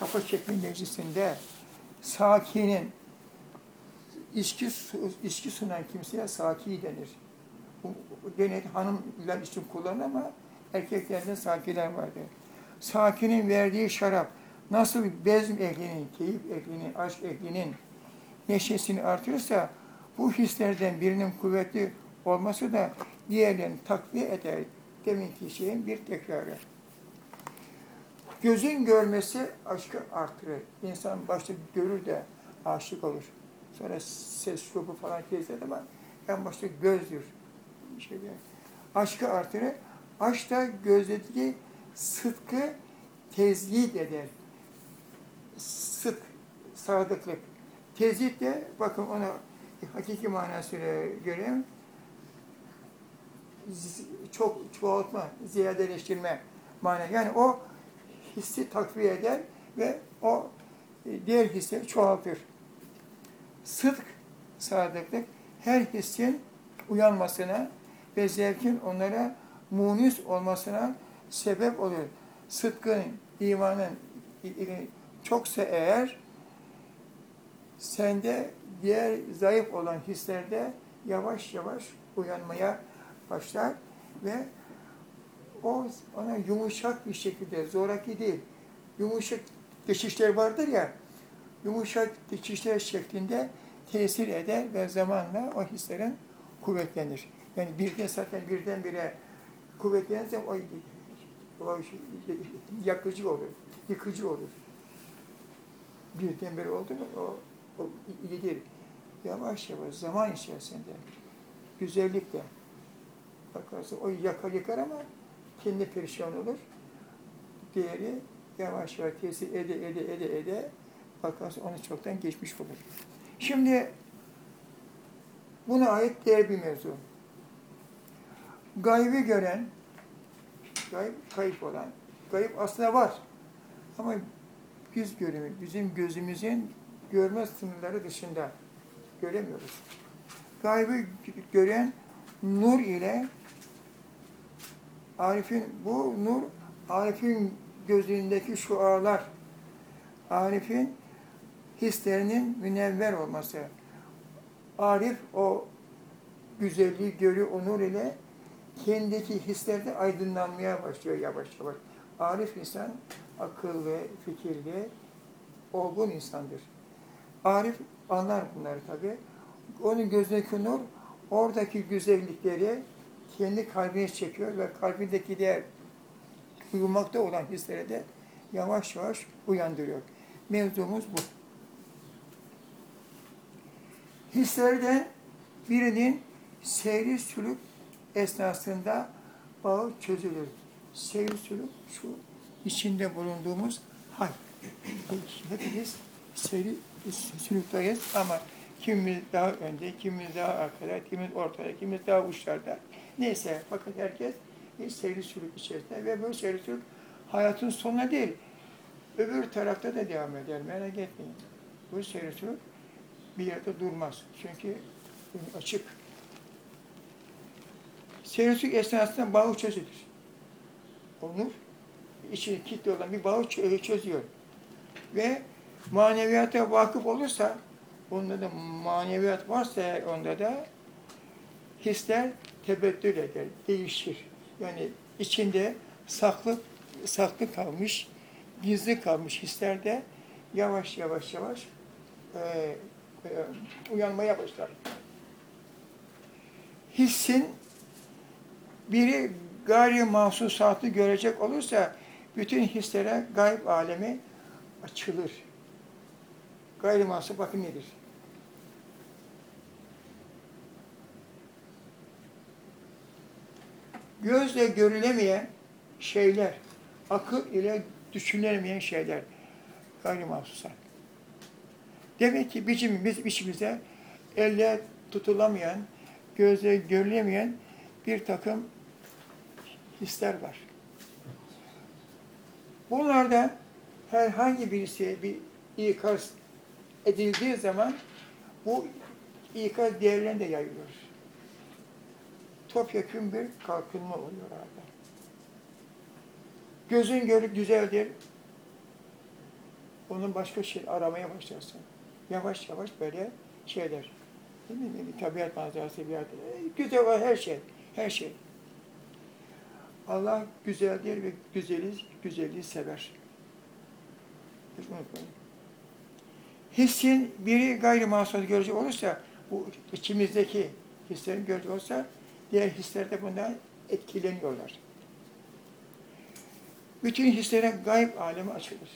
kafa çekme meclisinde sakinin içki, içki sunan kimseye saki denir. Gene hanımlar için kullanılır ama erkeklerde sakiler vardır. Sakinin verdiği şarap nasıl bezm ehlinin, keyif ehlinin, aşk ehlinin neşesini artırırsa bu hislerden birinin kuvvetli olması da diğerlerini takviye eder. Deminki şeyin bir tekrarı. Gözün görmesi aşkı artırır. İnsan başta görür de aşık olur. Sonra ses şubu falan tezler ama en başta gözdür. Şey diyor. Aşkı artırır. Aşk da gözdeki sıdkı tezyit eder. Sıdk, sadıklık. Tezyit de bakın onu hakiki manasıyla göreyim. Z- Çok çoğaltma, ziyadeleştirme manası. Yani o hissi takviye eder ve o e, diğer hissi çoğaltır. Sıdk, sadıklık her hissin uyanmasına ve zevkin onlara munis olmasına sebep olur. Sıdkın, imanın çoksa eğer sende diğer zayıf olan hislerde yavaş yavaş uyanmaya başlar ve o ona yumuşak bir şekilde, zoraki değil, yumuşak geçişler vardır ya, yumuşak geçişler şeklinde tesir eder ve zamanla o hislerin kuvvetlenir. Yani birden zaten birdenbire kuvvetlenirse o, o yakıcı olur, yıkıcı olur. Birdenbire oldu mu o, o değil. Yavaş yavaş zaman içerisinde güzellikle bakarsın o yakar yıkar ama kendi perişan olur. Diğeri yavaş yavaş tesir ede ede ede ede bakarsın onu çoktan geçmiş olur. Şimdi buna ait diğer bir mevzu. Gaybı gören, gayb kayıp olan, gayb aslında var. Ama yüz görümü, bizim gözümüzün görme sınırları dışında göremiyoruz. Gaybı gören nur ile Arif'in bu nur Arif'in gözündeki şualar Arif'in hislerinin münevver olması. Arif o güzelliği görüyor o nur ile kendindeki hislerde aydınlanmaya başlıyor yavaş yavaş. Arif insan akıllı, fikirli, olgun insandır. Arif anlar bunları tabi. Onun gözündeki nur oradaki güzellikleri kendi kalbine çekiyor ve kalbindeki diğer uyumakta olan hisleri de yavaş yavaş uyandırıyor. Mevzumuz bu. Hislerden birinin seyri sülük esnasında bağı çözülür. Seyri sülük şu içinde bulunduğumuz hal. Hepimiz seyri sülükteyiz ama kimimiz daha önde, kimimiz daha arkada, kimimiz ortada, kimimiz daha uçlarda. Neyse fakat herkes bir seyri sülük içerisinde ve bu seyri sülük hayatın sonuna değil, öbür tarafta da devam eder. Merak etmeyin. Bu seyri sülük bir yerde durmaz. Çünkü açık. Seyri sülük esnasında bağı çözülür. Onu içine kilitli olan bir bağı çö- çözüyor. Ve maneviyata vakıf olursa, onda da maneviyat varsa onda da hisler tebeddül eder, değişir. Yani içinde saklı saklı kalmış, gizli kalmış hisler de yavaş yavaş yavaş e, e, uyanmaya başlar. Hissin biri gayri mahsusatı görecek olursa bütün hislere gayb alemi açılır. Gayri mahsus bakın nedir? Gözle görülemeyen şeyler, akıl ile düşünülemeyen şeyler gayri mahsusat. Demek ki bizim içimizde elle tutulamayan, gözle görülemeyen bir takım hisler var. Bunlarda herhangi birisi bir ikaz edildiği zaman bu ikaz diğerlerine de yayılıyor. Topyekun bir kalkınma oluyor orada. Gözün görüp düzeldir. Onun başka şey aramaya başlarsın. Yavaş yavaş böyle şeyler. Değil mi? Tabiat manzarası bir. E, Güzel olan her şey. Her şey. Allah güzeldir ve güzeli, güzelliği sever. Hiç unutmayın. Hissin biri gayrimasum görecek olursa, bu içimizdeki hislerin görecek olursa, diğer hisler de bundan etkileniyorlar. Bütün hislere gayb alemi açılır.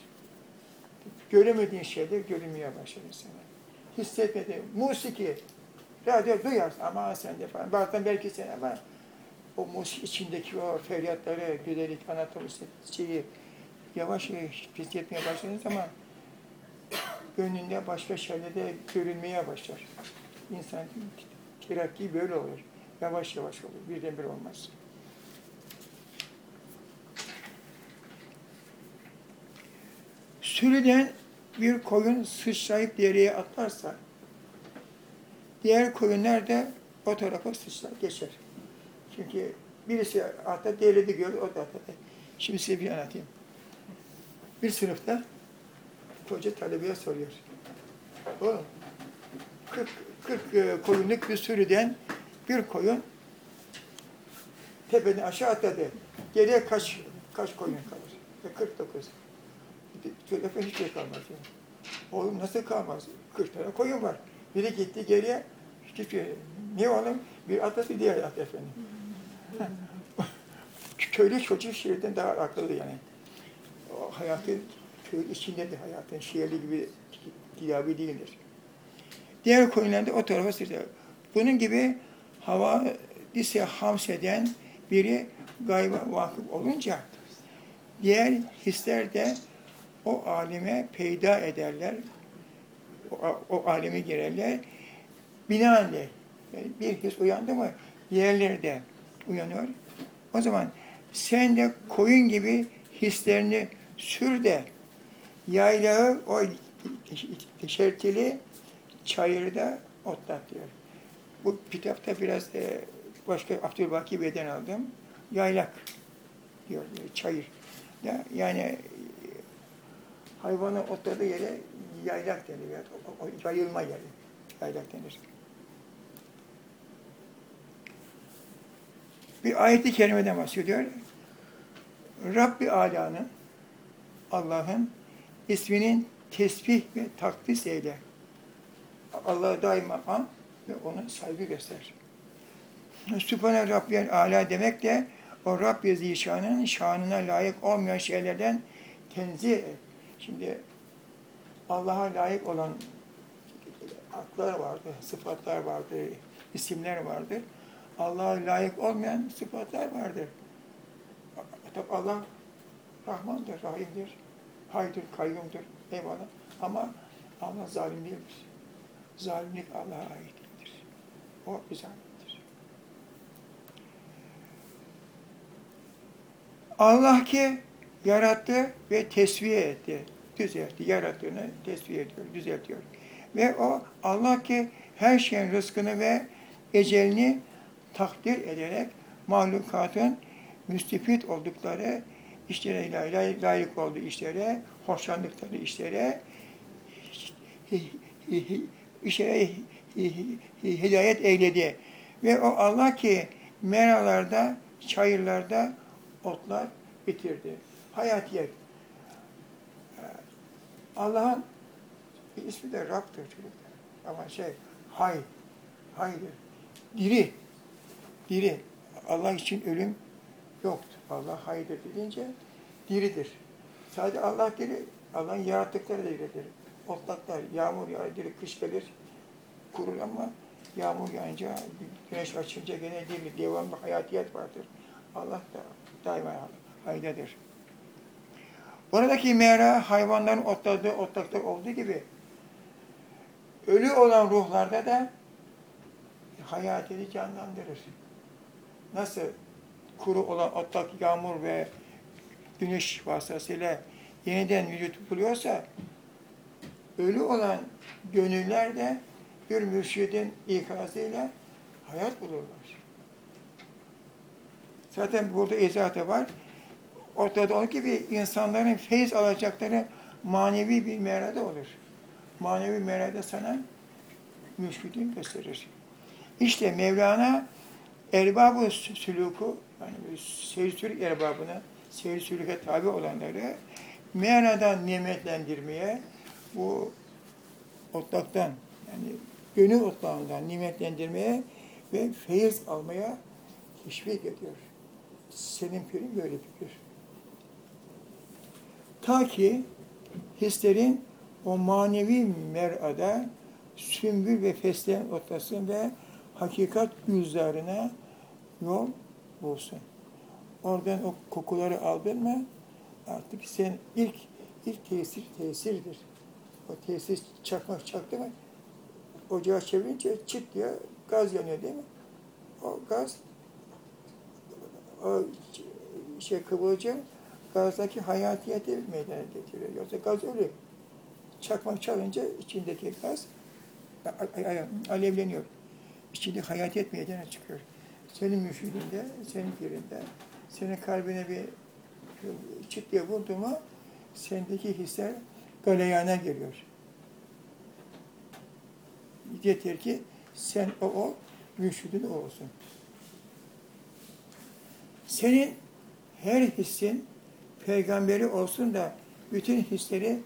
Göremediğin şeyler görünmeye başlar sana. Hissetmediğin, musiki, radyo duyarsın ama sen de falan. Bazen belki sen ama o musik içindeki o feryatları, güzellik, anatomisi şeyi yavaş yavaş hissetmeye başladığın zaman gönlünde başka şeyler de görünmeye başlar. İnsan terakki böyle olur. Yavaş yavaş olur. Birdenbire olmaz. Sürüden bir koyun sıçrayıp dereye atlarsa diğer koyunlar da o tarafa sıçrar, geçer. Çünkü birisi atla derede görür, o da atlar. Şimdi size bir anlatayım. Bir sınıfta hoca talebeye soruyor. Oğlum, 40, 40 e, koyunluk bir sürüden bir koyun tepeden aşağı atladı. Geriye kaç kaç koyun kalır? E, 49. Tülefon hiç şey kalmaz. Yani. Oğlum nasıl kalmaz? 40 tane koyun var. Biri gitti geriye. Hiçbir şey. Niye oğlum? Bir atası diğer at efendim. Köylü çocuk şehirden daha akıllı yani. O hayatı köy içindedir hayatın. Şehirli gibi kitabı değildir. Diğer koyunlar da o tarafa sırtlar. Bunun gibi hava lise hamseden biri gayba vakıf olunca diğer hisler de o alime peyda ederler. O, o aleme girerler. Binaenaleyh yani bir his uyandı mı diğerleri de uyanıyor. O zaman sen de koyun gibi hislerini sür de yaylağı o şertili çayırda otlat diyor. Bu kitapta biraz e, başka Abdülbaki Bey'den aldım. Yaylak diyor, çayır. Ya, yani hayvanın otladığı yere yaylak denir. Yani, o, o, yayılma yeri. Yaylak denir. Bir ayeti kerimeden bahsediyor. Rabbi Ala'nın Allah'ın isminin tesbih ve takdis eyle. Allah'a daima an ve ona saygı göster. Sübhane Rabbiyel Ala demek de o Rabbi Zişan'ın şanına layık olmayan şeylerden tenzih. Şimdi Allah'a layık olan haklar vardır, sıfatlar vardır, isimler vardır. Allah'a layık olmayan sıfatlar vardır. Tabi Allah Rahmandır, Rahim'dir, Haydır, Kayyum'dur, eyvallah. Ama Allah zalim değildir. Zalimlik Allah'a ait. O bize aittir. Allah ki yarattı ve tesviye etti. Düzeltti. Yarattığını tesviye ediyor, düzeltiyor. Ve o Allah ki her şeyin rızkını ve ecelini takdir ederek mahlukatın müstefit oldukları işlere layık olduğu işlere, hoşlandıkları işlere işlere hidayet eyledi. Ve o Allah ki meralarda, çayırlarda otlar bitirdi. Hayatiyet. Allah'ın bir ismi de Rab'dır. Ama şey, hay, haydır. Diri, diri. Allah için ölüm yoktur. Allah haydır deyince diridir. Sadece Allah diri, Allah'ın yarattıkları da diridir. Otlaklar, yağmur yağar, diri, kış gelir, kurur ama yağmur yağınca, güneş açınca gene diri, devamlı hayatiyet vardır. Allah da daima haydadır. Buradaki mera hayvanların otladığı otlaklar olduğu gibi ölü olan ruhlarda da hayatını canlandırır. Nasıl kuru olan otlak, yağmur ve güneş vasıtasıyla yeniden vücut buluyorsa ölü olan gönüller de bir mürşidin ikazıyla hayat bulurlar. Zaten burada izahatı var. Ortada olduğu gibi insanların feyiz alacakları manevi bir merada olur. Manevi merada sana müşküdün gösterir. İşte Mevlana erbabı sülûku, yani seyir erbabına, seyir sülüke tabi olanları meradan nimetlendirmeye, bu otlaktan, yani gönül otlağından nimetlendirmeye ve feyiz almaya teşvik ediyor. Senin pirin böyle bir pir. Ta ki hislerin o manevi merada sümbül ve fesleğen otlasın ve hakikat yüzlerine yol bulsun. Oradan o kokuları aldın mı artık sen ilk ilk tesir tesirdir. O tesir çakmak çaktı mı ocağı çevirince çıt diye gaz yanıyor değil mi? O gaz o şey kıvılcım gazdaki hayatiyeti meydana getiriyor. Yoksa gaz ölüyor. Çakmak çalınca içindeki gaz alevleniyor. İçinde hayatiyet meydana çıkıyor. Senin müşhidinde, senin pirinde, senin kalbine bir çıt diye vurdu mu sendeki hisler galeyana geliyor. Yeter ki sen o, o müşhidin o olsun. Senin her hissin peygamberi olsun da bütün hisleri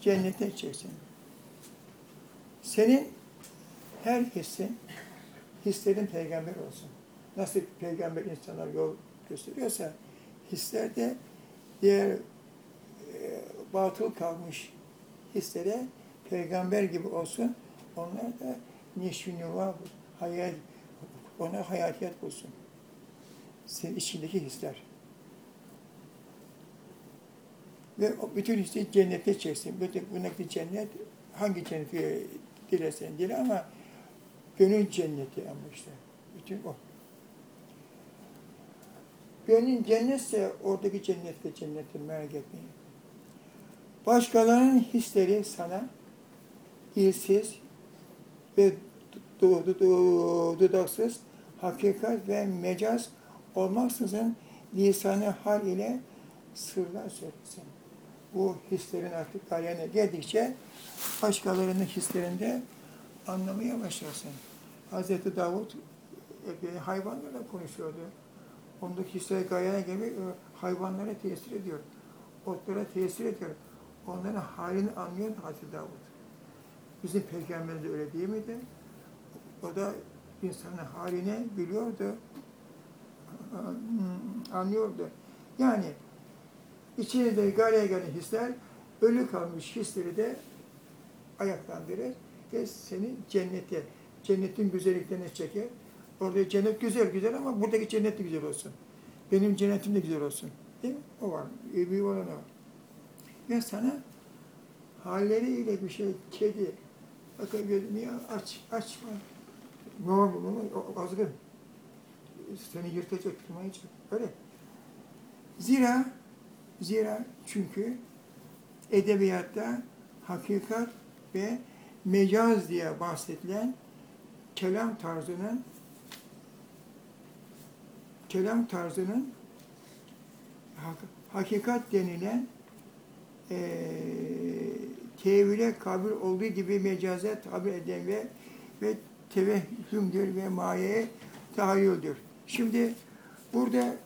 cennete çeksin. Senin her hissin, hislerin peygamber olsun. Nasıl peygamber insanlar yol gösteriyorsa, hisler de diğer e, batıl kalmış hislere peygamber gibi olsun. Onlar da neşvinüva, hayal, ona hayatiyat bulsun. Senin içindeki hisler. Ve bütün hissi cennete çeksin. Bütün buradaki cennet hangi cenneti dilersen dile ama gönül cenneti ama işte. Bütün o. Gönül cennetse oradaki cennet de cennettir merak etmeyin. Başkalarının hisleri sana ilsiz ve dudaksız hakikat ve mecaz olmaksızın lisanı hal ile sırlar söylesin. Bu hislerin artık galeyana geldikçe başkalarının hislerinde anlamaya başlarsın. Hz. Davut e, hayvanlarla konuşuyordu. Ondaki hisler galeyana gelmek hayvanlara tesir ediyor. Otlara tesir ediyor. Onların halini anlıyor Hz. Davut. Bizim peygamberimiz de öyle değil miydi? O da insanın halini biliyordu, anlıyordu. Yani içinde galeye gelen hisler, ölü kalmış hisleri de ayaklandırır ve seni cennete, cennetin güzelliklerine çeker. Orada cennet güzel güzel ama buradaki cennet de güzel olsun. Benim cennetim de güzel olsun. Değil mi? O var. İyi bir olan o. Ve sana halleriyle bir şey, kedi, bakın gözünü aç, açma. Ne olur, olur, azgın. Seni yırtacak, kırmayacak. Öyle. Zira, zira çünkü edebiyatta hakikat ve mecaz diye bahsedilen kelam tarzının kelam tarzının hakikat denilen e, tevhile kabul olduğu gibi mecaze tabi eden ve ve tevehhümdür ve mayeye tahayyüldür. Şimdi burada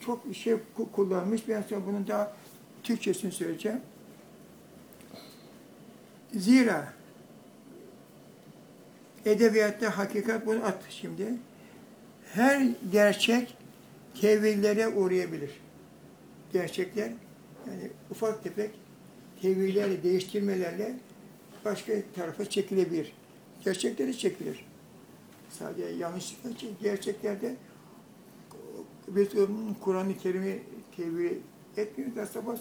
çok şey kullanmış. Ben sonra bunun daha Türkçesini söyleyeceğim. Zira edebiyatta hakikat bunu at şimdi. Her gerçek tevillere uğrayabilir. Gerçekler yani ufak tefek tevillerle, değiştirmelerle başka tarafa çekilebilir. Gerçekleri çekilir. Sadece yanlışlıkla gerçeklerde biz Kur'an-ı Kerim'i tevil etmiyoruz. Da sabah.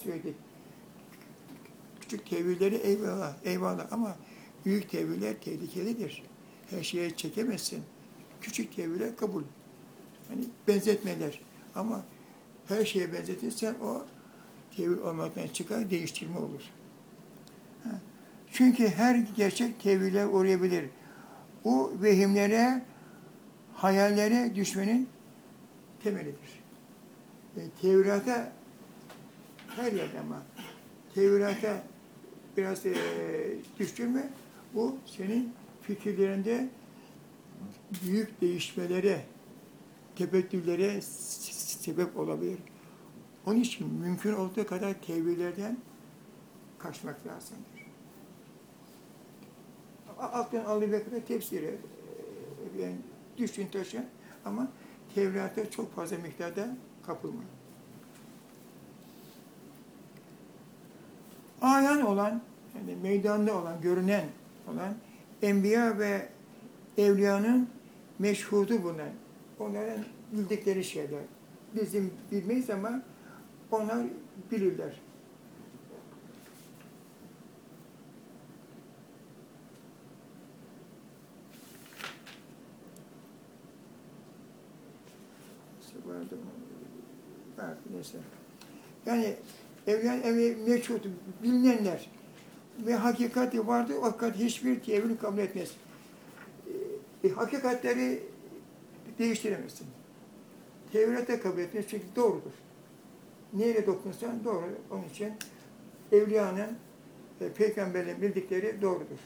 Küçük tevilleri eyvallah, eyvallah ama büyük teviller tehlikelidir. Her şeye çekemezsin. Küçük teviller kabul. Hani benzetmeler. Ama her şeye benzetirsen o tevil olmaktan çıkar, değiştirme olur. Çünkü her gerçek tevhile uğrayabilir. Bu vehimlere, hayallere düşmenin temelidir. E, Tevrata her yerde ama Tevrat'a biraz e, düştün mü bu senin fikirlerinde büyük değişmelere, tebettüllere sebep olabilir. Onun için mümkün olduğu kadar tevillerden kaçmak lazımdır. A- Aklın alıbekre tefsiri, e, yani düşün taşın ama Tevrat'a çok fazla miktarda kapılma. Ayan olan, yani meydanda olan, görünen olan enbiya ve evliyanın meşhudu bunlar. Onların bildikleri şeyler. Bizim bilmeyiz ama onlar bilirler. Vardı mı? Neyse. Yani evliyan evi meçhut, bilinenler ve hakikati vardı o fakat hiçbir tevil kabul etmez. E, hakikatleri değiştiremezsin. Tevrete kabul etmez çünkü doğrudur. Neyle dokunsan doğru. Onun için evliyanın, e, peygamberlerin bildikleri doğrudur.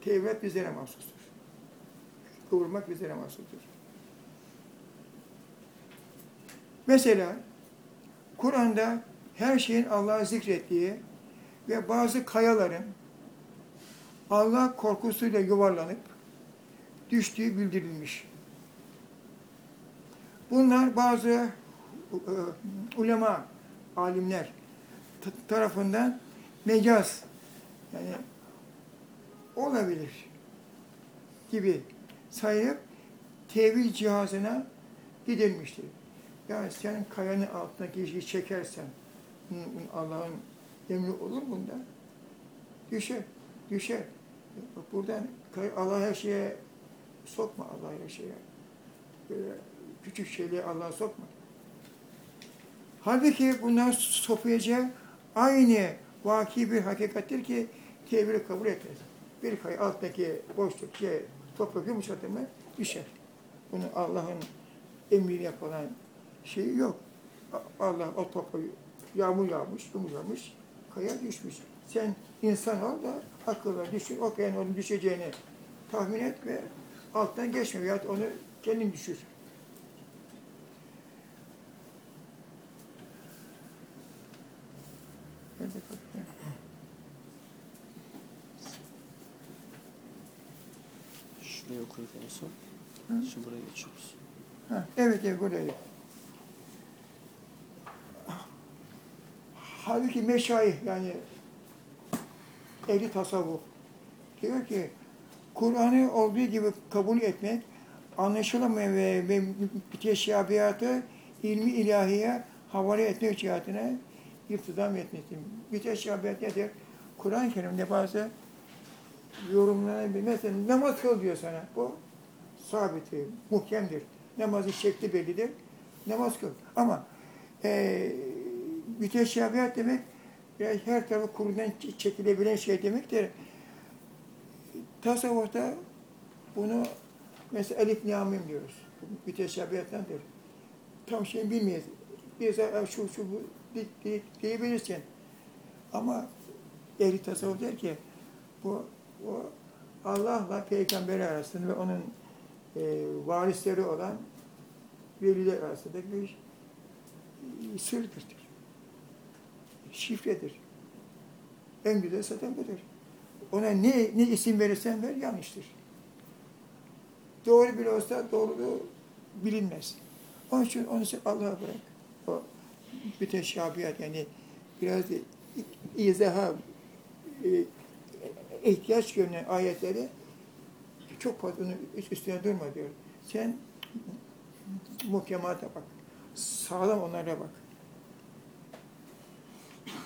Tevret bizlere mahsustur. Kıvırmak bizlere mahsustur. Mesela Kur'an'da her şeyin Allah'ı zikrettiği ve bazı kayaların Allah korkusuyla yuvarlanıp düştüğü bildirilmiş. Bunlar bazı ulema, alimler tarafından mecaz yani olabilir gibi sayılıp tevil cihazına gidilmiştir. Yani sen kayanın altındaki işi çekersen hı, hı, Allah'ın emri olur bunda. Düşer, düşer. Buradan Allah her şeye sokma Allah her şeye. Böyle küçük şeyleri Allah'a sokma. Halbuki bunlar sokuyacağı aynı vaki bir hakikattir ki tevhili kabul etmez. Bir kay alttaki boşluk şey, toprak yumuşatır mı düşer. Bunu Allah'ın emriyle yapılan şeyi yok. Allah o topu yağmur yağmış, yumuşamış, kaya düşmüş. Sen insan ol da akılla düşün, o kayanın onun düşeceğini tahmin et ve alttan geçme veyahut onu kendin düşür. Şuraya okuyup en son. Hı? Şimdi buraya geçiyoruz. Ha, evet, evet burayı. Halbuki meşayih yani ehli tasavvuf diyor ki Kur'an'ı olduğu gibi kabul etmek, anlaşılamayan ve, ve müteşabiyatı ilmi ilahiye havale etmek cihetine iftidam etmektir. Müteşabiyat nedir? Kur'an-ı Kerim'de bazı yorumlanabilir. Mesela namaz kıl diyor sana. Bu sabiti, muhkemdir. Namazın şekli bellidir. Namaz kıl. Ama e, müteşabiyat demek biraz her tarafı kurundan ç- çekilebilen şey demektir. Tasavvufta bunu mesela elif namim diyoruz. Müteşabiyattandır. Tam şey bilmeyiz. "Aa, şu şu bu di- di- diyebilirsin. Ama ehli tasavvuf der ki bu, bu Allah'la peygamberi arasında ve onun e, varisleri olan veliler arasındaki bir e, sırdır. Şifredir. En güzel zaten budur. Ona ne, ne isim verirsen ver yanlıştır. Doğru bile olsa doğruluğu bilinmez. Onun için onu sen Allah'a bırak. O müteşabiyat yani biraz izaha e, ihtiyaç görünen ayetleri çok fazla onun üst- üstüne durma diyor. Sen muhkemata bak. Sağlam onlara bak.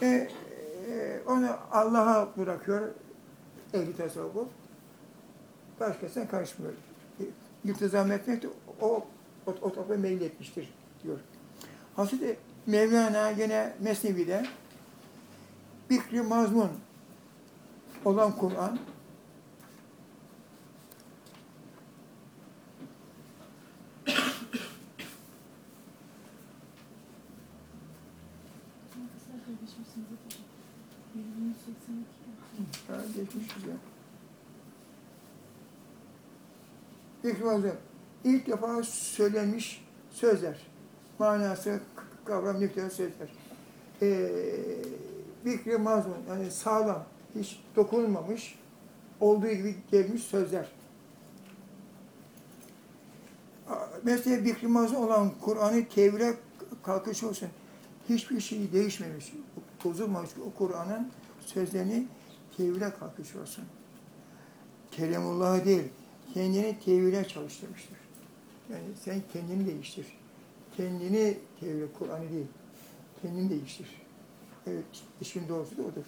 E, e, onu Allah'a bırakıyor ehli tasavvuf. Başkasına karışmıyor. E, İltizam etmek de o, o, o tarafa meyletmiştir diyor. Hazreti Mevlana yine Mesnevi'de Bikri mazmun olan Kur'an Ha, geçmiş güzel. İkramazı ilk defa söylenmiş sözler. Manası, kavram, nükleer sözler. Ee, Bikri mazmun, yani sağlam, hiç dokunulmamış, olduğu gibi gelmiş sözler. Mesela Bikri mazmun olan Kur'an'ı tevhile kalkış olsun. Hiçbir şey değişmemiş, bozulmamış o Kur'an'ın sözlerini tevhile kalkış olsun. Kelamullah değil, kendini tevhile çalıştırmıştır. Yani sen kendini değiştir. Kendini tevhile, Kur'an'ı değil, kendini değiştir. Evet, işin doğrusu da odur.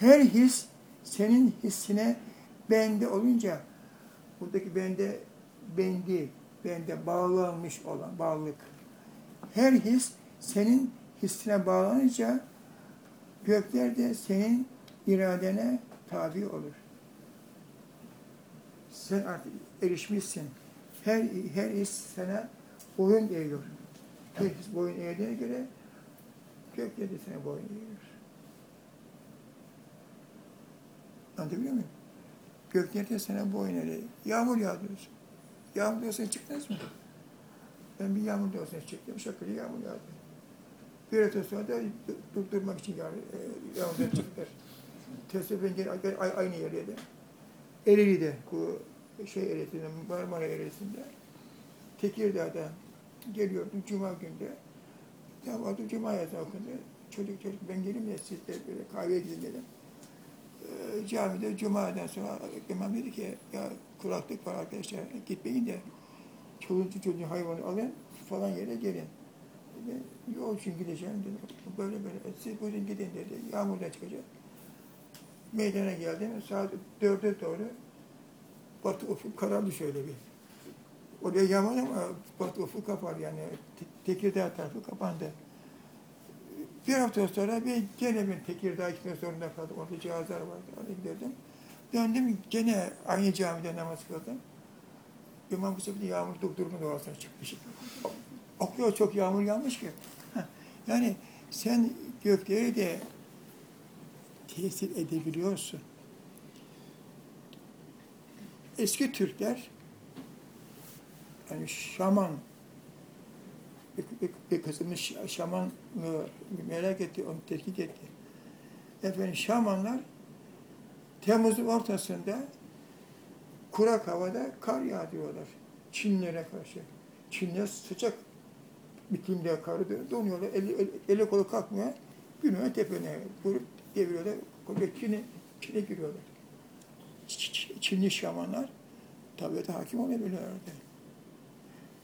Her his senin hissine bende olunca, buradaki bende, bendi, bende bağlanmış olan bağlılık. Her his senin hissine bağlanınca gökler de senin iradene tabi olur. Sen artık erişmişsin. Her, her his sana boyun eğiyor. Her his boyun eğdiğine göre gökler de sana boyun eğiyor. Anlatabiliyor muyum? Gökler de sana boyun eğiyor. Yağmur yağdırıyorsun. Yağmur yağsa çıktınız mı? Ben bir yağmur yağsa çıktım. Şakırı yağmur yağdı. Bir hafta sonra da durdurmak için yağmur, e, yağmurdan çıktılar. Tesadüfen gene ay- aynı yerde. Ereğli'de, bu şey eresinde, Marmara eresinde. Tekirdağ'da geliyordum Cuma günde. Tam orada Cuma yazı okundu. Çocuk çocuk ben geleyim de siz de böyle kahveye gidin dedim. Ee, camide Cuma'dan sonra imam dedi ki ya kulaklık var arkadaşlar gitmeyin de çoluğun çocuğun hayvanı alın falan yere gelin. Ben yol için gideceğim dedim. Böyle böyle siz buyurun gidin dedi. Yağmurdan çıkacak. Meydana geldim. Saat dörde doğru Batı ufuk karardı şöyle bir. Oraya yaman ama Batı ufuk kapar yani. Te- Tekirdağ tarafı kapandı. Bir hafta sonra bir gene ben Tekirdağ'a gitmek zorunda kaldım. Orada cihazlar vardı. Oraya giderdim. Döndüm gene aynı camide namaz kıldım. İmam sefer yağmur durdurumun doğasına çıkmış. O kadar çok yağmur yağmış ki. Yani sen gökleri de tesir edebiliyorsun. Eski Türkler yani şaman bir, bir, bir kısmı şaman merak etti, onu tetkik etti. Efendim şamanlar Temmuz'un ortasında kurak havada kar yağdırıyorlar Çinlere karşı. Çinler sıcak iklimde karı donuyorlar, eli, eli, eli kolu kalkmıyor, gününe tepene vurup deviriyorlar, Çin'e, Çin'e giriyorlar. Çinli şamanlar tabiata hakim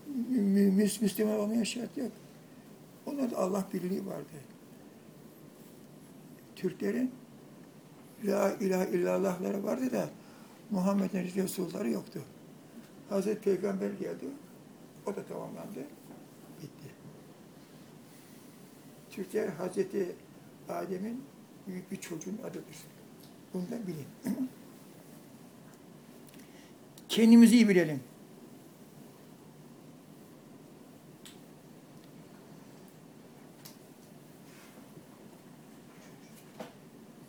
mü- Müs- Müslüman olmaya şart yok. Onlarda Allah birliği vardı. Türklerin La ilahe illallahları vardı da Muhammed'in Resulları yoktu. Hazreti Peygamber geldi. O da tamamlandı. Bitti. Türkler Hazreti Adem'in büyük bir çocuğun adıdır. Bunu da bilin. Kendimizi iyi bilelim.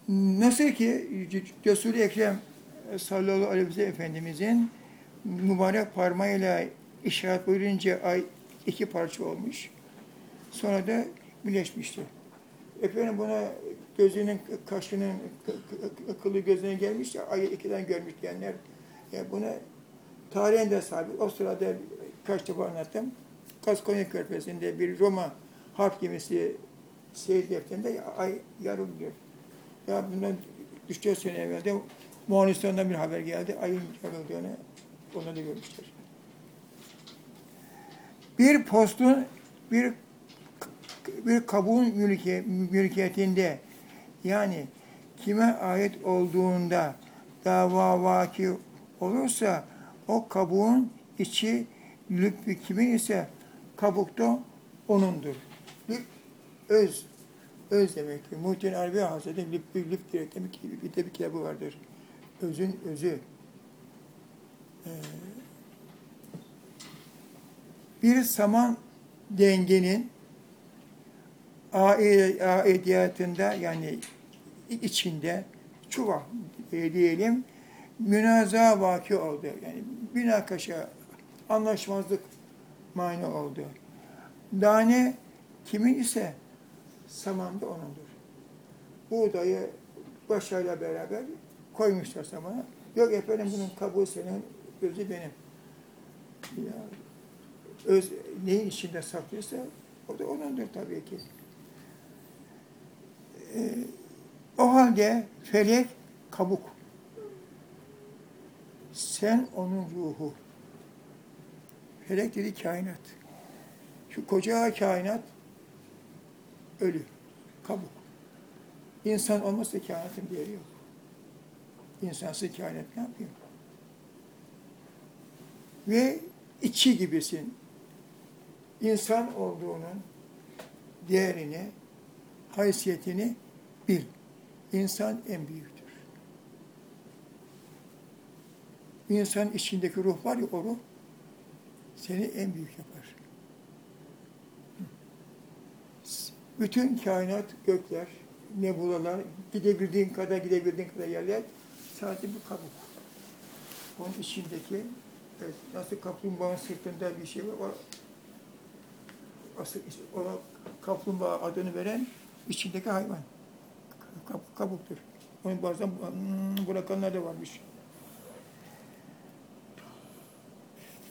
Nasıl ki Resul-i Ekrem sallallahu aleyhi ve sellem Efendimizin mübarek parmağıyla işaret buyurunca ay iki parça olmuş. Sonra da birleşmişti. Efendim buna gözünün, kaşının, kılı gözüne gelmiş de ayı ikiden görmüş diyenler. Yani buna tarihen de sabit. O sırada kaç defa anlattım. Kaskonya Körfezi'nde bir Roma harp gemisi seyir defterinde ay yarılıyor. Ya bundan 3-4 sene evvel de Moğolistan'dan bir haber geldi. Ayın yarıldığını onu da görmüşler. Bir postun bir bir kabuğun mülki, mülkiyetinde yani kime ait olduğunda dava vaki olursa o kabuğun içi lübbü kimin ise kabukta onundur. Lüb öz, öz demektir. Muhittin Arabi Hazretleri diye demek ki bir de bir kitabı vardır. Özün özü. Ee, bir saman dengenin aid- aidiyatında yani içinde çuva diyelim münaza vaki oldu. Yani münakaşa, anlaşmazlık mani oldu. Dane kimin ise saman da onundur. Buğdayı başarıyla beraber koymuşlar samana. Yok efendim bunun kabuğu senin, özü benim. Ya, öz neyin içinde saklıysa o da onundur tabii ki. Ee, o halde felek kabuk. Sen onun ruhu. Felek dedi kainat. Şu koca kainat ölü, kabuk. İnsan olmazsa kainatın bir yeri yok. İnsansız kainat ne yapıyor? Ve içi gibisin. İnsan olduğunun değerini, haysiyetini bil. İnsan en büyüktür. İnsan içindeki ruh var ya o ruh seni en büyük yapar. Bütün kainat, gökler, nebulalar, gidebildiğin kadar gidebildiğin kadar yerler sadece bir kabuk. Onun içindeki evet, nasıl kaplumbağanın sırtında bir şey var, o, asıl, o kaplumbağa adını veren içindeki hayvan. Kab- kabuktur. Onu bazen hmm, bırakanlar da varmış.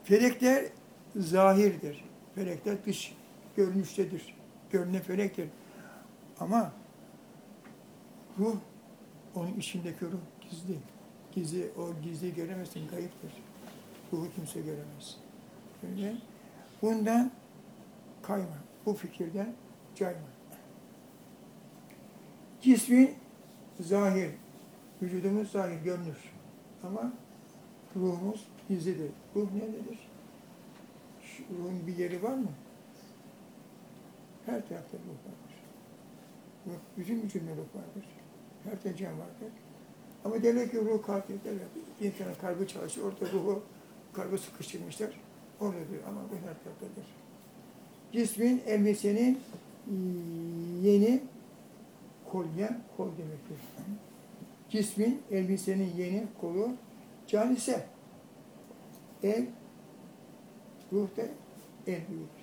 Felekler zahirdir. Felekler dış görünüştedir. Görünen felektir. Ama ruh, onun içindeki ruh gizli. Gizli, o gizli göremezsin, kayıptır. Ruhu kimse göremez. Öyle. Bundan kayma. Bu fikirden cayma. Cismin zahir, vücudumuz zahir, görünür. Ama ruhumuz gizlidir. Ruh? Şu ruhun bir yeri var mı? Her tarafta ruh vardır. Ruh, bütün vücudunda ruh vardır. Her tarafta can vardır. Ama derler ki ruh kalp derler. İnsanın kalbi çalışıyor. Orada ruhu, kalbi sıkıştırmışlar. Oradadır ama bu her taraftadır. Cismin elbisenin yeni kolye, kol demektir. Cismin, elbisenin yeni kolu, can ise el, ruhta el büyüdür.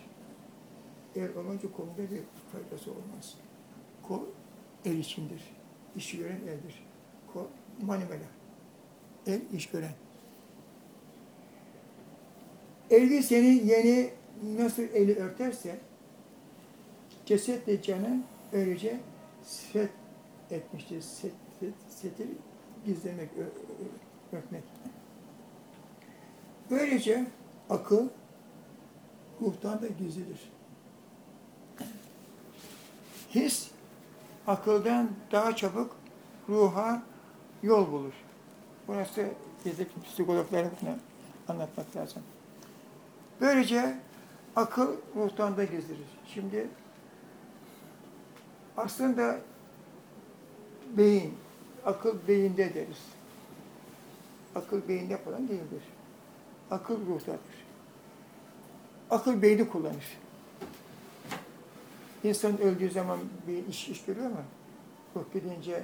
Olmayınca kolunda bir faydası olmaz. Kol el içindir. İş gören eldir. Kol manivela. El iş gören. Elbisenin yeni nasıl eli örterse cesetle canı öylece set etmiştir. Set, set, seti gizlemek, ö, örtmek. Böylece akıl ruhtan da gizlidir. His akıldan daha çabuk ruha yol bulur. Burası bizdeki psikologlara anlatmak lazım. Böylece akıl ruhtan da gizlidir. Şimdi aslında beyin, akıl beyinde deriz. Akıl beyinde falan değildir. Akıl ruhtadır. Akıl beyni kullanır. İnsan öldüğü zaman bir iş, iş görüyor mu? Ruh gidince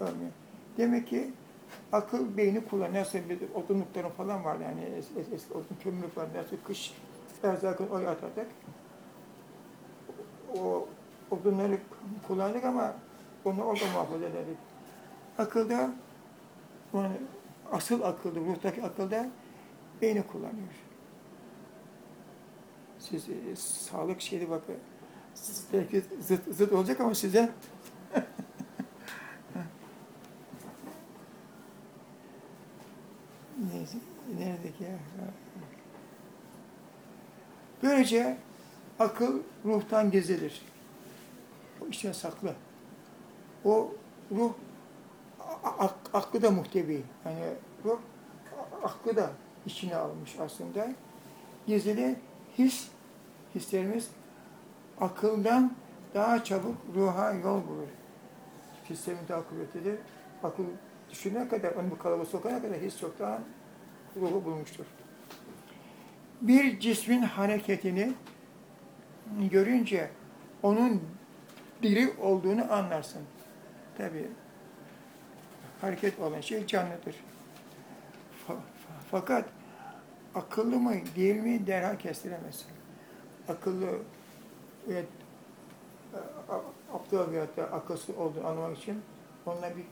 ölmüyor. Demek ki akıl beyni kullanır. Nasıl bir odunlukların falan var yani eski, eski, eski odun kömürlük var. Nasıl kış erzakın oy atardık. O odunları kullandık ama onu orada muhafaza ederdik. Akılda yani asıl akılda, ruhtaki akılda beyni kullanıyor. Siz e, sağlık şeyi bakın. Siz belki zıt, zıt olacak ama size Neyse, neredeki ya? Böylece akıl ruhtan gizlidir. O içine saklı. O ruh ak- aklı da muhtevi. Yani ruh aklı da içine almış aslında. Gizli his, hislerimiz akıldan daha çabuk ruha yol bulur. Hislerimiz daha kuvvetlidir. Akıl düşünene kadar, onu bu kalıba sokana kadar his çoktan ruhu bulmuştur. Bir cismin hareketini görünce onun diri olduğunu anlarsın. Tabii hareket olan şey canlıdır. Fa- fa- Fakat akıllı mı değil mi derhal kestiremezsin. Akıllı evet, a- aptal veyahut da akılsız olduğunu anlamak için onunla bir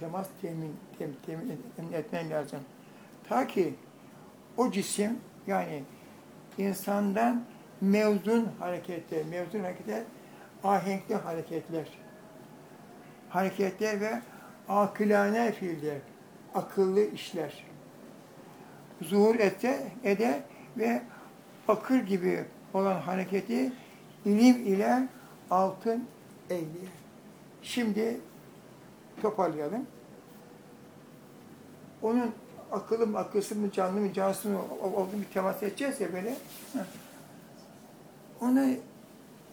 temas temin, temin, temin etmen lazım. Ta ki o cisim yani insandan mevzun hareketler, mevzun hareketler, ahenkli hareketler, hareketler ve akılane fiiller, akıllı işler zuhur etse, ede ve bakır gibi olan hareketi ilim ile altın eyleye. Şimdi toparlayalım. Onun akıllı mı, akılsız mı, canlı mı, cansız mı olduğunu bir temas edeceğiz ya böyle. Ona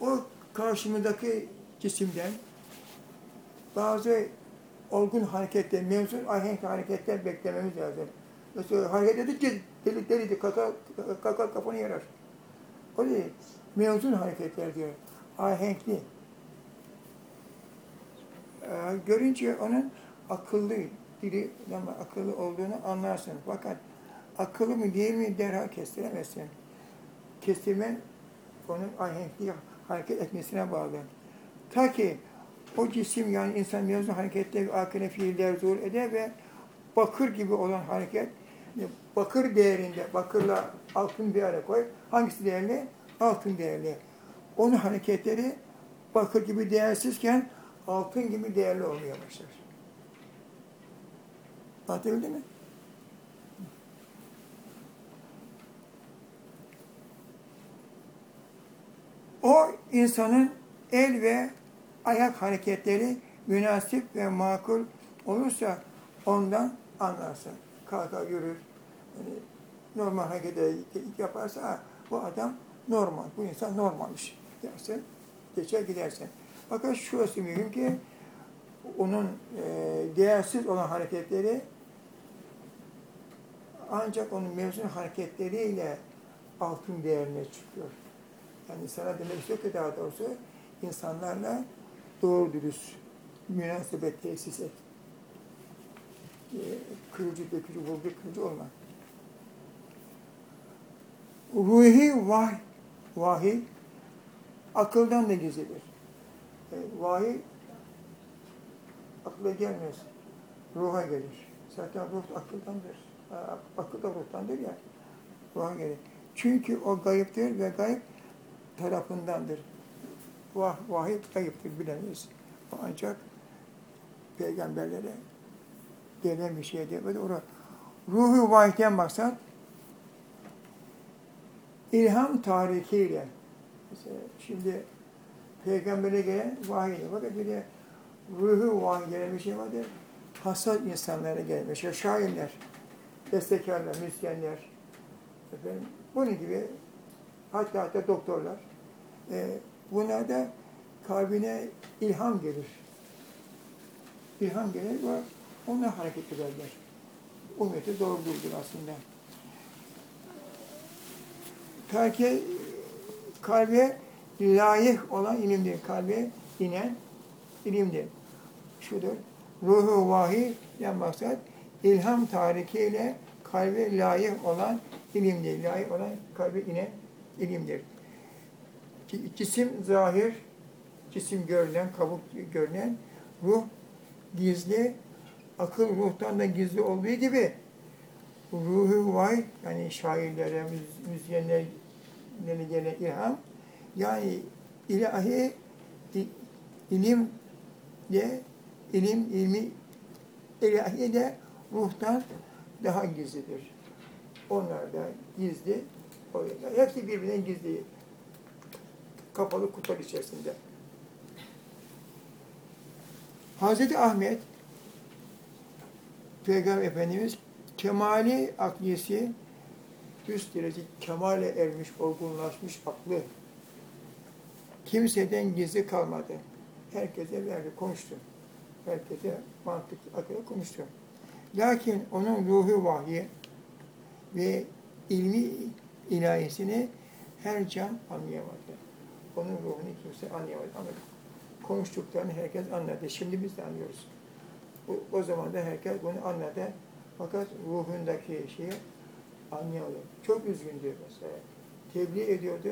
o karşımızdaki cisimden bazı olgun hareketler, mevzu ahenk hareketler beklememiz lazım. Mesela hareket edince deli deli de kaka, kaka kafanı yarar. O değil. Mevzun hareketler diyor. Ahenkli. Ee, görünce onun akıllı, dili ama akıllı olduğunu anlarsın. Fakat akıllı mı değil mi derhal kestiremezsin. Kestirmen onun ahenkli hareket etmesine bağlı. Ta ki o cisim yani insan mevzu hareketleri akine fiiller zuhur eder ve bakır gibi olan hareket bakır değerinde, bakırla altın bir araya koy. Hangisi değerli? Altın değerli. Onun hareketleri bakır gibi değersizken altın gibi değerli olmaya başlar. Anlatabildim mi? O insanın el ve ayak hareketleri münasip ve makul olursa ondan anlarsın. Kalkar yürür, yani normal hareket yaparsa "Ha, bu adam normal, bu insan normalmiş dersin, geçer gidersin. Fakat şurası mühim ki onun e, değersiz olan hareketleri ancak onun mevzun hareketleriyle altın değerine çıkıyor. Yani sana demek istiyor ki daha doğrusu insanlarla doğru dürüst münasebet tesis et. Kırıcı, dökücü, vurgu kırıcı olma. Ruhi vah, vahiy akıldan da gizlidir. E, vahiy akla gelmez. Ruha gelir. Zaten ruh akıldandır. Ha, Akıl da ruhtandır ya. Ruha gelir. Çünkü o gayiptir ve gayip tarafındandır. Vah, vahiy gayiptir bilemeyiz. O ancak peygamberlere gelen bir şeydir. Böyle orada ruhu vahiyden maksat ilham tarihiyle mesela şimdi peygambere gelen vahiy fakat bir de ruhu vahiy gelen bir şey vardır. Hassas insanlara bir şey. Şairler, bestekarlar, müzisyenler, efendim, bunun gibi hatta hatta doktorlar. E, bunlar da kalbine ilham gelir. İlham gelir ve onlar hareket ederler. Ümmeti doğrudur aslında. Kalke, kalbe layık olan ilimdir. Kalbe inen ilimdir. Şudur. Ruhu vahiy yan maksat ilham tarikiyle kalbe layık olan ilimdir. Layık olan kalbe inen ilimdir. Ci- Cisim zahir, cisim görülen, kabuk görülen, ruh gizli, akıl ruhtan da gizli olduğu gibi ruhu vay yani şairlere, müz- müzisyenlere gelen ilham yani ilahi ilim de ilim ilmi ilahi de ruhtan daha gizlidir. Onlar da gizli. o- Hepsi birbirinden gizli. Kapalı kutular içerisinde. Hazreti Ahmet Peygamber Efendimiz kemali akliyesi üst derece kemale ermiş, olgunlaşmış aklı kimseden gizli kalmadı. Herkese verdi, konuştu. Herkese mantıklı akıllı konuştu. Lakin onun ruhu vahyi ve ilmi ilahisini her can anlayamadı. onun ruhunu kimse anlayamadı. Ama konuştuklarını herkes anladı. Şimdi biz de anlıyoruz. O, o zaman da herkes bunu anladı. Fakat ruhundaki şeyi anlayamadı. Çok üzgündü mesela. Tebliğ ediyordu,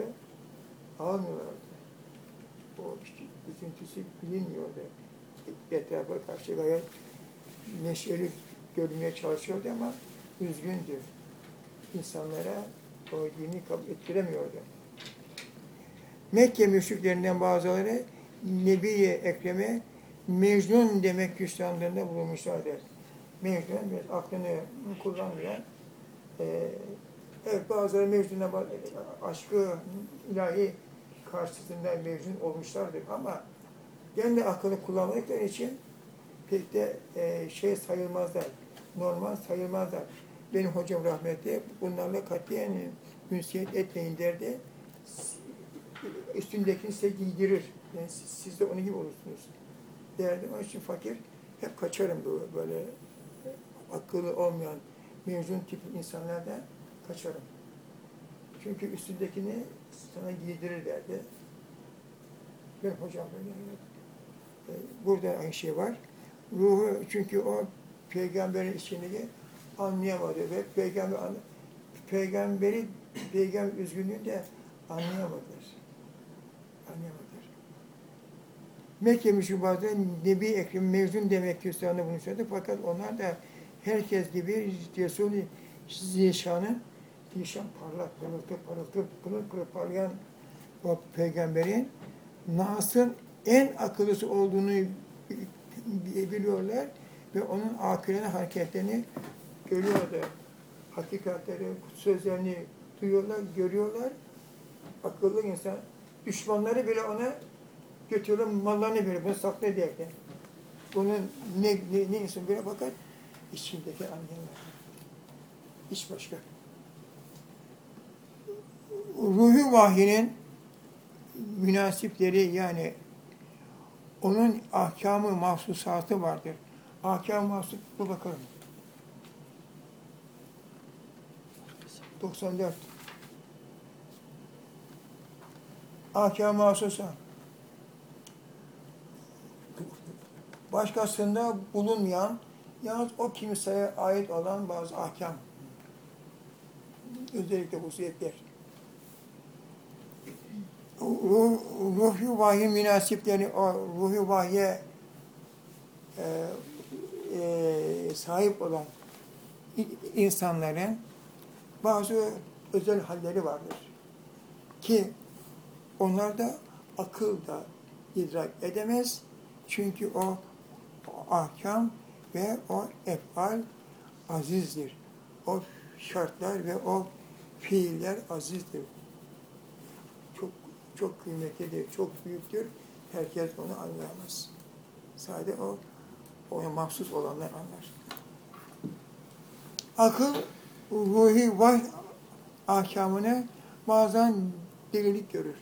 almıyorlardı. O üzüntüsü bilinmiyordu. Etrafa karşı gayet neşeli görünmeye çalışıyordu ama üzgündü. İnsanlara o dini kabul ettiremiyordu. Mekke müşriklerinden bazıları Nebi-i Ekrem'e Mecnun demek küstahlarında bulunmuşlardır. Mecnun biraz aklını kullanmayan e, evet bazıları Mecnun'a aşkı ilahi karşısında Mecnun olmuşlardır ama kendi akıllı kullanmadıkları için pek de e, şey sayılmazlar, normal sayılmazlar. Benim hocam rahmetli bunlarla katiyen ünsiyet etmeyin derdi. Üstündekini size giydirir. Yani siz, siz de onun gibi olursunuz derdi. Onun için fakir hep kaçarım böyle akıllı olmayan mevzun tip insanlardan kaçarım. Çünkü üstündekini sana giydirir derdi. Ben hocam böyle e, burada aynı şey var. Ruhu çünkü o peygamberin içindeki anlayamadı ve peygamber peygamberi peygamber üzgünlüğünü de anlayamadılar. Anlayamadılar. Mekke müşribazı Nebi Ekrem mevzun demek küstahını bulmuşlardı. Fakat onlar da herkes gibi Resul-i Zişan'ın Zişan parlak, pırıltı pırıltı, pırıl pırıl parlayan o peygamberin Nas'ın en akıllısı olduğunu biliyorlar ve onun akılene hareketlerini görüyorlar. Hakikatleri, sözlerini duyuyorlar, görüyorlar. Akıllı insan. Düşmanları bile ona götürüyorlar, mallarını veriyor. Bunu sakla derken. Bunun ne, ne, ne insan bile fakat içindeki anlayanlar. Hiç başka. Ruhu vahyinin münasipleri yani onun ahkamı mahsusatı vardır. Ahkam mahsus bu bakalım. 94. Ahkam mahsusa. Başkasında bulunmayan, yalnız o kimseye ait olan bazı ahkam. Özellikle hususiyetler. Ruh, ruhu vahiy münasipleri, o ruhu vahye e, e, sahip olan insanların bazı özel halleri vardır. Ki onlar da akıl da idrak edemez. Çünkü o ahkam ve o efal azizdir. O şartlar ve o fiiller azizdir. Çok çok kıymetlidir, çok büyüktür. Herkes onu anlayamaz. Sadece o ona mahsus olanlar anlar. Akıl ruhi vah ahkamını bazen delilik görür.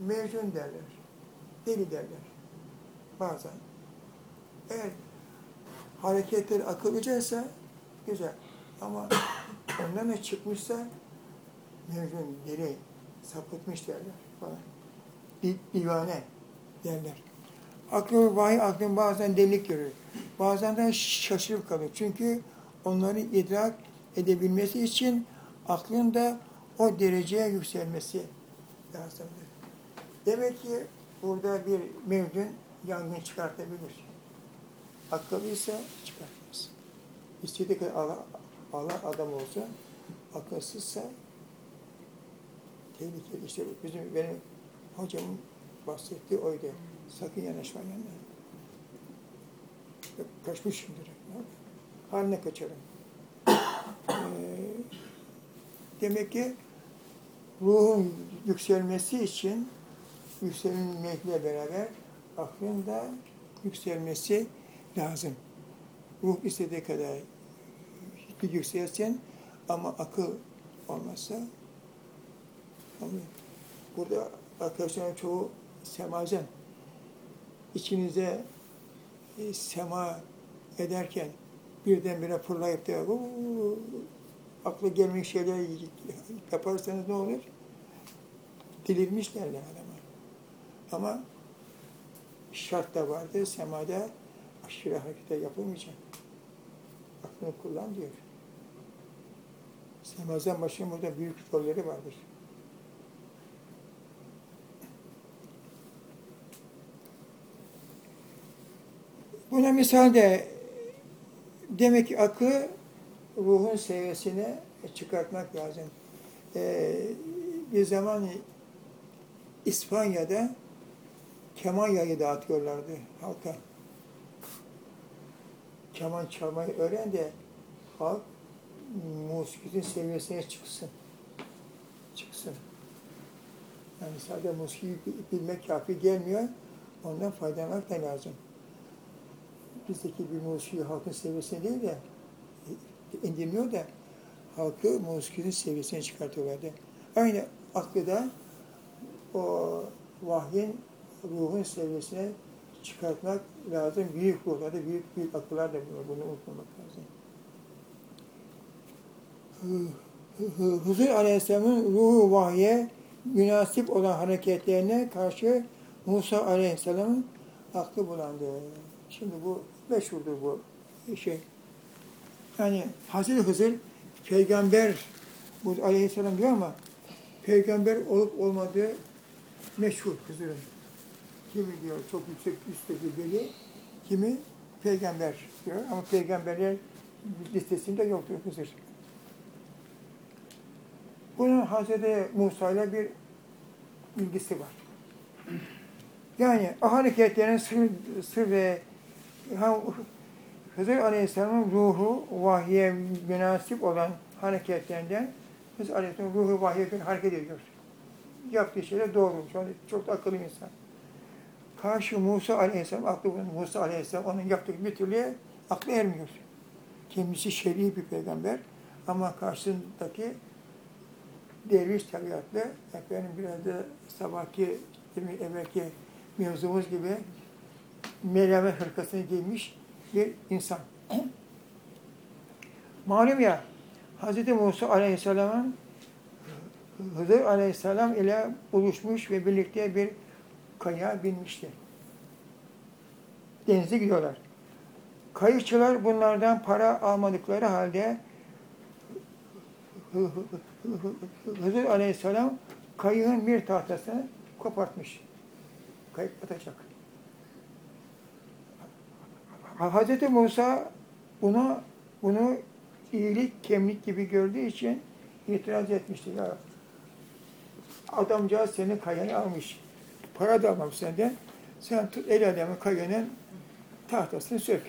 Mecnun derler. Deli derler. Bazen. Eğer hareketleri akıllıcaysa güzel. Ama ondan da çıkmışsa mecnun, deli, sapıtmış derler falan. Di, divane derler. Aklı vahiy aklın bazen delilik görür. Bazen de şaşırıp kalır. Çünkü onları idrak edebilmesi için aklın da o dereceye yükselmesi lazımdır. Demek ki burada bir mevcun yangın çıkartabilir. Akıllıysa çıkartmaz. İstediği kadar Allah, Allah adam olsa, akılsızsa tehlikeli. İşte bizim benim hocamın bahsettiği oydu. Sakın yanaşma yanına. Kaçmışımdır. Haline kaçarım. Ee, demek ki ruhun yükselmesi için yükselmekle beraber aklın da yükselmesi lazım. Ruh istediği kadar yükselsin ama akıl olmazsa. Burada arkadaşların çoğu semazen. İçinize e, sema ederken birdenbire fırlayıp da "Uuu!" aklı gelmeyen şeyler yaparsanız ne olur? delirmiş derler adama. Ama şart da vardı. Semada aşırı harekete yapılmayacak. Aklını kullan diyor. Semazan başının burada büyük rolleri vardır. Buna misal de demek ki akı ruhun seviyesine çıkartmak lazım. Ee, bir zaman İspanya'da keman yayı dağıtıyorlardı halka. Keman çalmayı öğren de halk musikin seviyesine çıksın. Çıksın. Yani sadece musikiyi bilmek kafi gelmiyor. Ondan faydalanmak da lazım. Bizdeki bir musiki halkın seviyesine değil de indirmiyor da halkı musikinin seviyesine çıkartıyorlardı. Aynı aklı da o vahyin ruhun seviyesine çıkartmak lazım. Büyük ruhlarda, büyük büyük akıllar da bunu, bunu unutmamak lazım. Hızır Aleyhisselam'ın ruhu vahye münasip olan hareketlerine karşı Musa Aleyhisselam'ın aklı bulandı. Şimdi bu meşhurdur bu şey. Yani Hazreti Hızır peygamber bu Aleyhisselam diyor ama peygamber olup olmadığı meşhur Hızır'ın. Kimi diyor çok yüksek üstteki deli, kimi peygamber diyor ama peygamberler listesinde yoktur Hızır. Bunun Hazreti Musa ile bir ilgisi var. Yani o hareketlerin sır, sır ve Hızır Aleyhisselam'ın ruhu vahye münasip olan hareketlerinden Hızır Aleyhisselam'ın ruhu göre hareket ediyor. Yaptığı şeyler doğru. Çok, akıllı insan. Karşı Musa Aleyhisselam aklı Musa Aleyhisselam onun yaptığı bir türlü aklı ermiyor. Kendisi şer'i bir peygamber ama karşısındaki derviş tabiatlı, efendim biraz da sabahki, demin evvelki mevzumuz gibi merhamet hırkasını giymiş bir insan. Malum ya, Hz. Musa Aleyhisselam'ın Hızır Aleyhisselam ile buluşmuş ve birlikte bir kaya binmişti. Denize gidiyorlar. Kayıkçılar bunlardan para almadıkları halde Hızır Aleyhisselam kayığın bir tahtasını kopartmış. Kayık batacak. Hz. Musa bunu bunu iyilik, kemlik gibi gördüğü için itiraz etmişti. Ya adamcağız senin kayanı almış. Para da almamış senden. Sen tut el adamın kayanın tahtasını sök.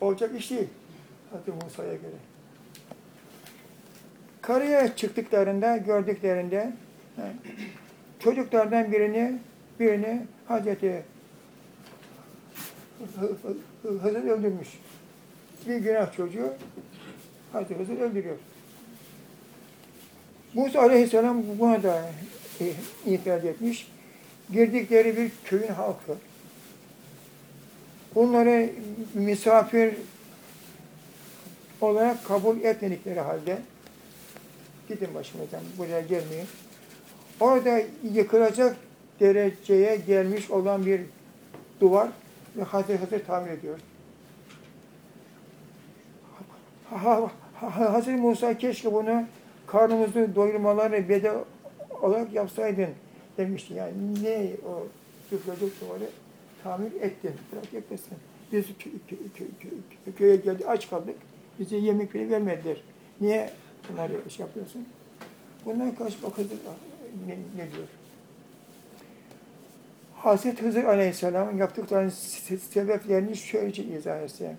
Olacak iş değil. Hz. Musa'ya göre. Karaya çıktıklarında, gördüklerinde çocuklardan birini birini Hazreti Hızır öldürmüş. Bir günah çocuğu Hazreti Hızır öldürüyor. Musa Aleyhisselam buna da e, itiraz etmiş. Girdikleri bir köyün halkı. Bunları misafir olarak kabul etmedikleri halde gidin başımızdan buraya gelmeyin. Orada yıkılacak dereceye gelmiş olan bir duvar ve Hazreti Hazır tamir ediyor. Ha, ha, ha, Hazreti Musa keşke bunu karnımızı doyurmaları bedel olarak yapsaydın demişti. Yani ne o yıkılacak duvarı tamir ettin. Bırak etmesin. Biz kö, kö, kö, kö, köye geldik, aç kaldık. Bize yemek bile vermediler. Niye bunları şey yapıyorsun? Bundan karşı bakıldı ne, ne diyor? Hazreti Hızır Aleyhisselam'ın yaptıklarının sebeplerini şöylece izah etsem.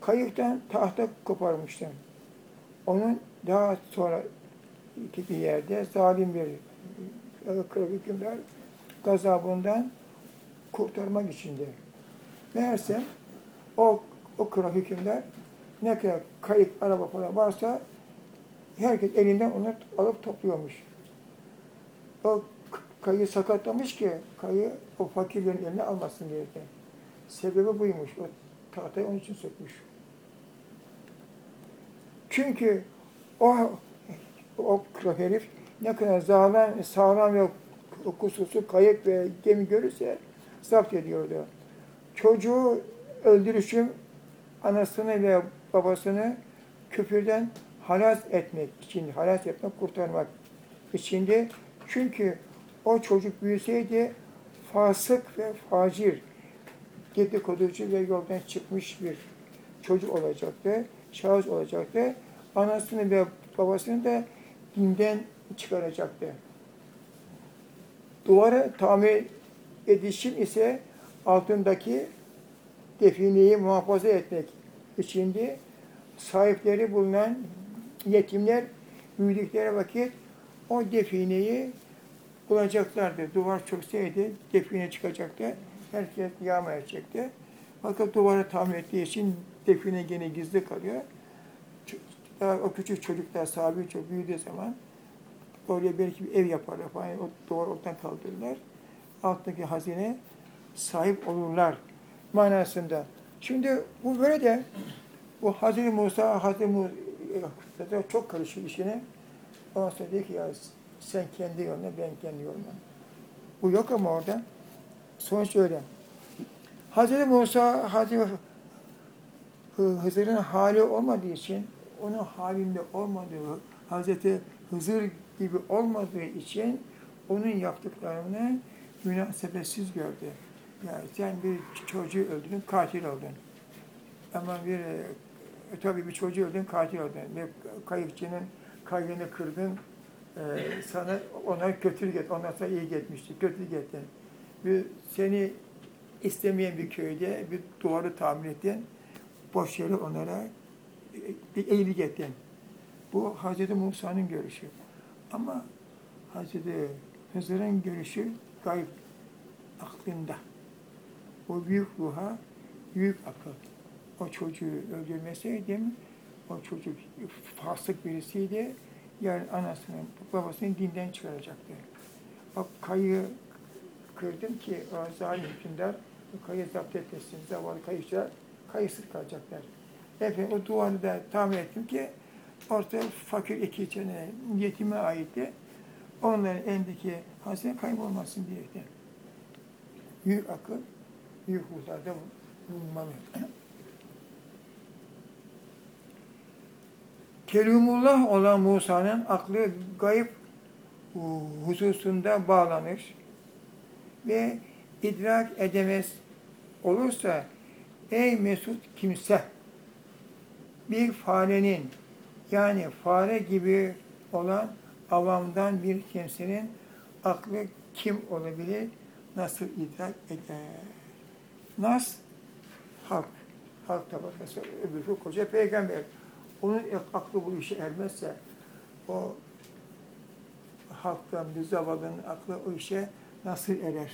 Kayıktan tahta koparmıştım. Onun daha sonra bir yerde zalim bir hükümdar gazabından kurtarmak içindi. Meğerse o, o kral hükümdar ne kadar kayık, araba falan varsa herkes elinden onu alıp topluyormuş. O kayı sakatlamış ki kayı o fakirlerin eline almasın diye. Sebebi buymuş. O tahtayı onun için sökmüş. Çünkü o o kral herif ne kadar sağlam, sağlam ve kusursuz kayık ve gemi görürse zapt ediyordu. Çocuğu öldürüşüm anasını ve babasını küfürden halas etmek için, halas etmek, kurtarmak içindi. Çünkü o çocuk büyüseydi fasık ve facir, dedikoducu ve yoldan çıkmış bir çocuk olacaktı, şahıs olacaktı. Anasını ve babasını da dinden çıkaracaktı. Duvara tamir edişim ise altındaki defineyi muhafaza etmek içindi. Sahipleri bulunan yetimler büyüdükleri vakit o defineyi bulacaklardı. Duvar çökseydi define çıkacaktı. Herkes yağma edecekti. Fakat duvarı tamir ettiği için define gene gizli kalıyor. Daha o küçük çocuklar sahibi çok büyüdüğü zaman oraya belki bir ev yaparlar falan. O duvar ortadan kaldırırlar. Alttaki hazine sahip olurlar manasında. Şimdi bu böyle de bu Hazreti Musa, Hazreti Musa çok karışık işine. Ondan sonra diyor ki ya sen kendi yoluna, ben kendi yoluma. Bu yok ama orada. Sonuç öyle. Hazreti Musa, Hazreti Hı- Hızır'ın hali olmadığı için, onun halinde olmadığı, Hazreti Hızır gibi olmadığı için onun yaptıklarını münasebetsiz gördü. Yani sen bir çocuğu öldürdün, katil oldun. Ama bir e, tabii bir çocuğu öldürdün, katil oldun. Bir kayıkçının kayığını kırdın, e, sana ona kötülük et, ondan sonra iyi gitmişti, kötülük ettin. Bir seni istemeyen bir köyde bir duvarı tamir ettin, boş yere onlara e, bir iyilik ettin. Bu Hazreti Musa'nın görüşü. Ama Hazreti Hızır'ın görüşü gayb aklında. O büyük ruha, büyük akıl. O çocuğu öldürmeseydim, o çocuk fasık birisiydi, yarın anasını, babasını dinden çıkaracaktı. Bak kayığı kırdım ki o zalim hükümdar o kayığı zapt etmesin, zavallı kayıkçılar kayıksız kalacaklar. Efendim o duvarı da tamir ettim ki orta fakir iki tane yetime aitti. Onların elindeki hazine kaybolmasın diye. Büyük akıl, büyük hususlarda bulunmalı. Kerimullah olan Musa'nın aklı gayb hususunda bağlanır ve idrak edemez olursa ey mesut kimse bir farenin yani fare gibi olan avamdan bir kimsenin aklı kim olabilir, nasıl idrak eder? Nas, halk, halk tabakası, öbürü koca peygamber. Onun aklı bu işe ermezse, o halktan bir zavallının aklı o işe nasıl erer?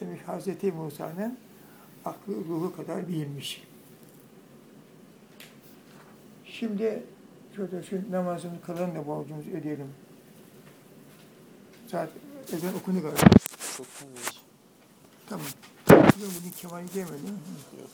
Demek Hazreti Musa'nın aklı ruhu kadar değilmiş. Şimdi şurada şu namazını kılalım da borcumuzu ödeyelim. Saat ezan okundu galiba. Tamam. Bugün Kemal'i gelmedi. Yok.